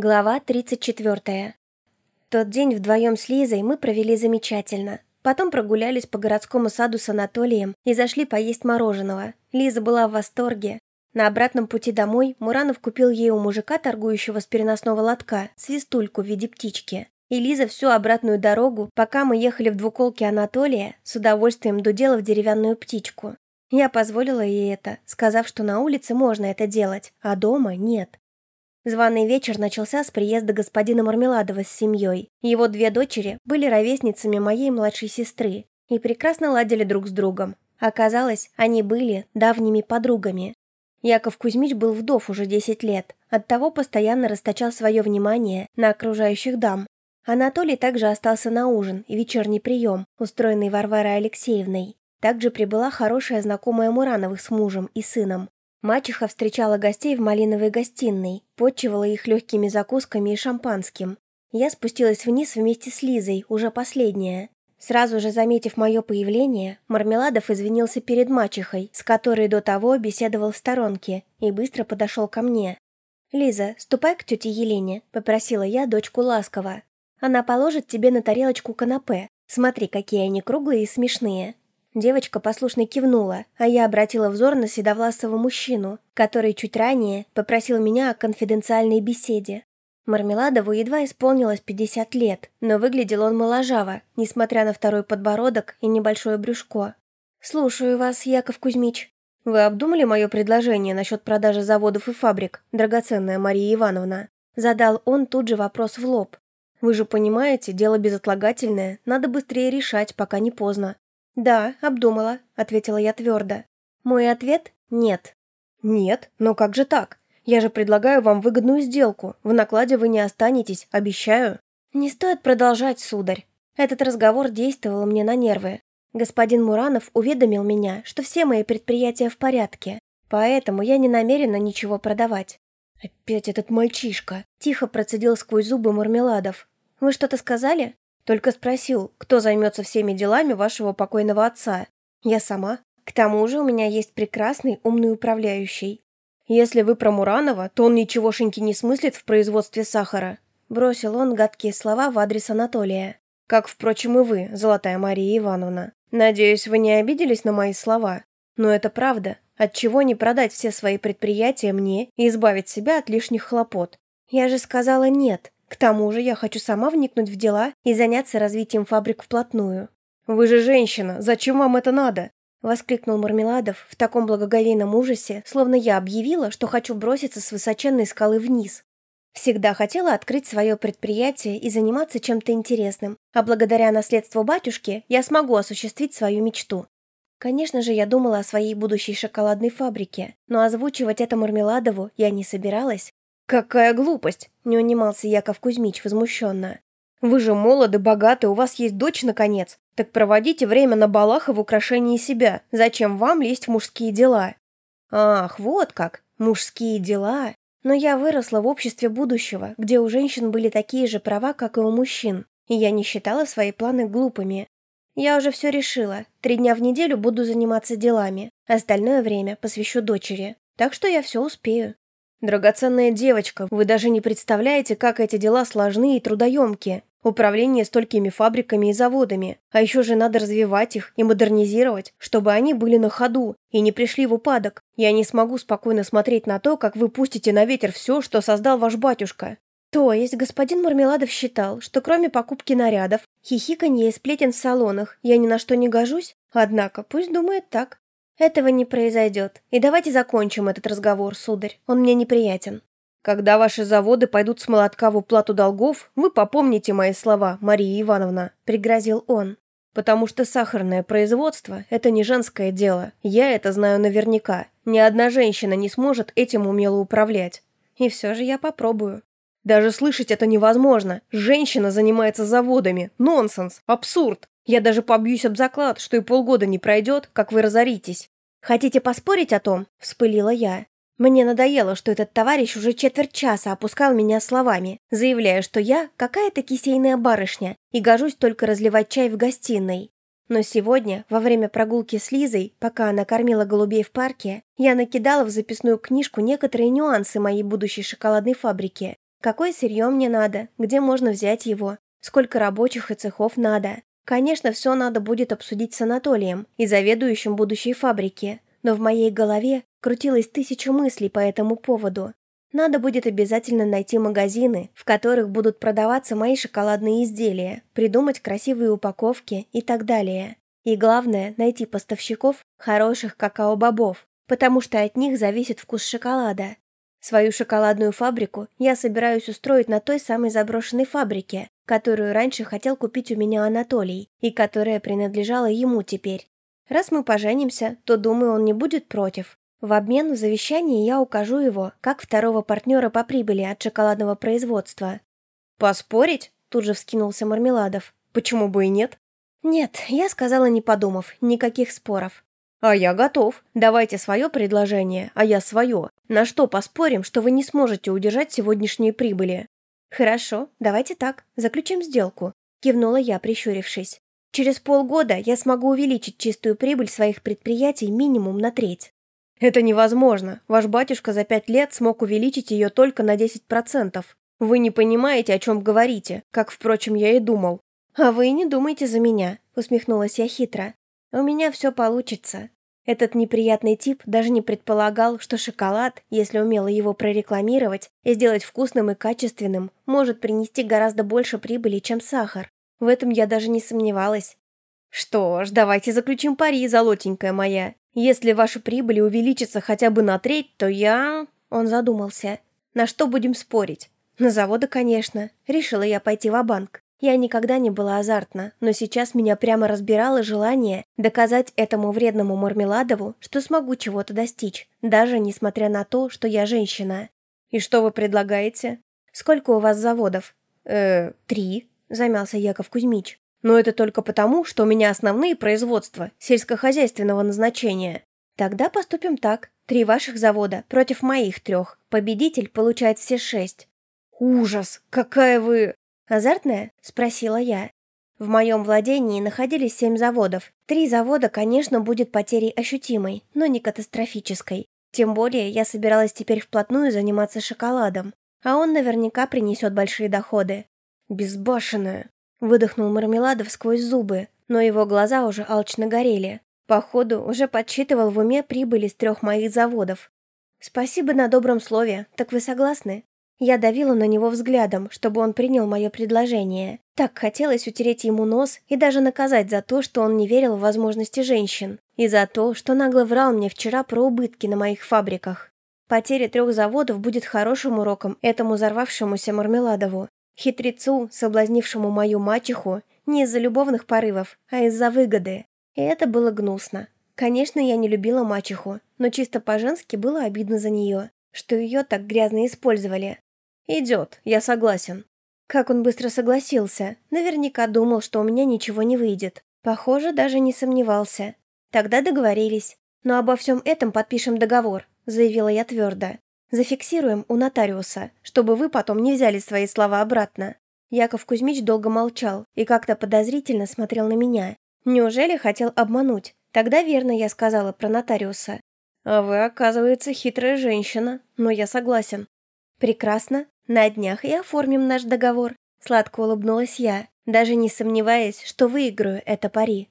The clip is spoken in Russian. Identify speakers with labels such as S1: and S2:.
S1: Глава 34. Тот день вдвоем с Лизой мы провели замечательно. Потом прогулялись по городскому саду с Анатолием и зашли поесть мороженого. Лиза была в восторге. На обратном пути домой Муранов купил ей у мужика, торгующего с переносного лотка, свистульку в виде птички. И Лиза всю обратную дорогу, пока мы ехали в двуколке Анатолия, с удовольствием дудела в деревянную птичку. Я позволила ей это, сказав, что на улице можно это делать, а дома нет. Званый вечер начался с приезда господина Мармеладова с семьей. Его две дочери были ровесницами моей младшей сестры и прекрасно ладили друг с другом. Оказалось, они были давними подругами. Яков Кузьмич был вдов уже 10 лет, оттого постоянно расточал свое внимание на окружающих дам. Анатолий также остался на ужин и вечерний прием, устроенный Варварой Алексеевной. Также прибыла хорошая знакомая Мурановых с мужем и сыном. Мачеха встречала гостей в малиновой гостиной, подчивала их легкими закусками и шампанским. Я спустилась вниз вместе с Лизой, уже последняя. Сразу же заметив мое появление, Мармеладов извинился перед мачехой, с которой до того беседовал в сторонке, и быстро подошел ко мне. «Лиза, ступай к тете Елене», — попросила я дочку ласково. «Она положит тебе на тарелочку канапе. Смотри, какие они круглые и смешные. Девочка послушно кивнула, а я обратила взор на седовласого мужчину, который чуть ранее попросил меня о конфиденциальной беседе. Мармеладову едва исполнилось 50 лет, но выглядел он моложаво, несмотря на второй подбородок и небольшое брюшко. «Слушаю вас, Яков Кузьмич. Вы обдумали мое предложение насчет продажи заводов и фабрик, драгоценная Мария Ивановна?» Задал он тут же вопрос в лоб. «Вы же понимаете, дело безотлагательное, надо быстрее решать, пока не поздно. «Да, обдумала», — ответила я твердо. «Мой ответ — нет». «Нет? Но как же так? Я же предлагаю вам выгодную сделку. В накладе вы не останетесь, обещаю». «Не стоит продолжать, сударь. Этот разговор действовал мне на нервы. Господин Муранов уведомил меня, что все мои предприятия в порядке, поэтому я не намерена ничего продавать». «Опять этот мальчишка!» – тихо процедил сквозь зубы Мармеладов. «Вы что-то сказали?» Только спросил, кто займется всеми делами вашего покойного отца. Я сама. К тому же у меня есть прекрасный умный управляющий. Если вы про Муранова, то он ничегошеньки не смыслит в производстве сахара. Бросил он гадкие слова в адрес Анатолия. Как, впрочем, и вы, Золотая Мария Ивановна. Надеюсь, вы не обиделись на мои слова. Но это правда. Отчего не продать все свои предприятия мне и избавить себя от лишних хлопот? Я же сказала нет. К тому же я хочу сама вникнуть в дела и заняться развитием фабрик вплотную. «Вы же женщина, зачем вам это надо?» — воскликнул Мармеладов в таком благоговейном ужасе, словно я объявила, что хочу броситься с высоченной скалы вниз. Всегда хотела открыть свое предприятие и заниматься чем-то интересным, а благодаря наследству батюшки я смогу осуществить свою мечту. Конечно же, я думала о своей будущей шоколадной фабрике, но озвучивать это Мармеладову я не собиралась, «Какая глупость!» – не унимался Яков Кузьмич возмущенно. «Вы же молоды, богаты, у вас есть дочь, наконец. Так проводите время на балах и в украшении себя. Зачем вам лезть в мужские дела?» «Ах, вот как! Мужские дела!» Но я выросла в обществе будущего, где у женщин были такие же права, как и у мужчин, и я не считала свои планы глупыми. Я уже все решила. Три дня в неделю буду заниматься делами, остальное время посвящу дочери. Так что я все успею. «Драгоценная девочка, вы даже не представляете, как эти дела сложны и трудоемкие. Управление столькими фабриками и заводами. А еще же надо развивать их и модернизировать, чтобы они были на ходу и не пришли в упадок. Я не смогу спокойно смотреть на то, как вы пустите на ветер все, что создал ваш батюшка». То есть господин Мармеладов считал, что кроме покупки нарядов, хихиканье и сплетен в салонах я ни на что не гожусь? Однако, пусть думает так. «Этого не произойдет. И давайте закончим этот разговор, сударь. Он мне неприятен». «Когда ваши заводы пойдут с молотка в уплату долгов, вы попомните мои слова, Мария Ивановна», — пригрозил он. «Потому что сахарное производство — это не женское дело. Я это знаю наверняка. Ни одна женщина не сможет этим умело управлять. И все же я попробую». «Даже слышать это невозможно. Женщина занимается заводами. Нонсенс. Абсурд. Я даже побьюсь об заклад, что и полгода не пройдет, как вы разоритесь. Хотите поспорить о том? Вспылила я. Мне надоело, что этот товарищ уже четверть часа опускал меня словами, заявляя, что я какая-то кисейная барышня и гожусь только разливать чай в гостиной. Но сегодня, во время прогулки с Лизой, пока она кормила голубей в парке, я накидала в записную книжку некоторые нюансы моей будущей шоколадной фабрики. Какое сырье мне надо, где можно взять его, сколько рабочих и цехов надо. Конечно, все надо будет обсудить с Анатолием и заведующим будущей фабрики, но в моей голове крутилось тысяча мыслей по этому поводу. Надо будет обязательно найти магазины, в которых будут продаваться мои шоколадные изделия, придумать красивые упаковки и так далее. И главное, найти поставщиков хороших какао-бобов, потому что от них зависит вкус шоколада. Свою шоколадную фабрику я собираюсь устроить на той самой заброшенной фабрике, которую раньше хотел купить у меня Анатолий, и которая принадлежала ему теперь. Раз мы поженимся, то, думаю, он не будет против. В обмен в завещании я укажу его, как второго партнера по прибыли от шоколадного производства.
S2: «Поспорить?» – тут же вскинулся Мармеладов. «Почему бы и нет?»
S1: «Нет, я сказала, не подумав, никаких споров.
S2: «А я готов. Давайте свое предложение, а я свое. На что поспорим, что вы не сможете удержать сегодняшние прибыли?»
S1: «Хорошо, давайте так, заключим сделку», — кивнула я, прищурившись. «Через полгода я смогу увеличить чистую прибыль своих предприятий минимум на треть».
S2: «Это невозможно. Ваш батюшка за пять лет смог увеличить ее только на 10%. Вы не понимаете, о чем говорите, как, впрочем, я и думал».
S1: «А вы не думайте за меня», — усмехнулась я хитро. У меня все получится. Этот неприятный тип даже не предполагал, что шоколад, если умело его прорекламировать и сделать вкусным и качественным, может принести гораздо больше прибыли, чем сахар. В этом я даже не сомневалась.
S2: «Что ж, давайте заключим пари, золотенькая моя. Если ваша прибыль увеличится хотя бы на треть, то я...»
S1: Он задумался. «На что будем спорить?» «На заводы, конечно. Решила я пойти в банк я никогда не была азартна, но сейчас меня прямо разбирало желание доказать этому вредному Мармеладову, что смогу чего-то достичь, даже несмотря на то, что я женщина.
S2: «И что вы предлагаете?»
S1: «Сколько у вас заводов?»
S2: «Э, три», —
S1: замялся Яков Кузьмич.
S2: «Но это только потому, что у меня основные производства сельскохозяйственного назначения».
S1: «Тогда поступим так. Три ваших завода против моих трех. Победитель получает все шесть».
S2: «Ужас! Какая вы...»
S1: «Азартная?» – спросила я. В моем владении находились семь заводов. Три завода, конечно, будет потерей ощутимой, но не катастрофической. Тем более я собиралась теперь вплотную заниматься шоколадом, а он наверняка принесет большие доходы.
S2: «Безбашенная!»
S1: – выдохнул Мармеладов сквозь зубы, но его глаза уже алчно горели. Походу, уже подсчитывал в уме прибыли с трех моих заводов. «Спасибо на добром слове. Так вы согласны?» Я давила на него взглядом, чтобы он принял мое предложение. Так хотелось утереть ему нос и даже наказать за то, что он не верил в возможности женщин. И за то, что нагло врал мне вчера про убытки на моих фабриках. Потеря трех заводов будет хорошим уроком этому взорвавшемуся Мармеладову. Хитрецу, соблазнившему мою мачеху, не из-за любовных порывов, а из-за выгоды. И это было гнусно. Конечно, я не любила мачеху, но чисто по-женски было обидно за нее, что ее так грязно использовали.
S2: «Идет, я согласен».
S1: Как он быстро согласился. Наверняка думал, что у меня ничего не выйдет. Похоже, даже не сомневался. Тогда договорились. Но обо всем этом подпишем договор, заявила я твердо. Зафиксируем у нотариуса, чтобы вы потом не взяли свои слова обратно. Яков Кузьмич долго молчал и как-то подозрительно смотрел на меня. Неужели хотел обмануть? Тогда верно я сказала про нотариуса.
S2: А вы, оказывается, хитрая женщина, но я согласен.
S1: Прекрасно. На днях и оформим наш договор. Сладко улыбнулась я, даже не сомневаясь, что выиграю это пари.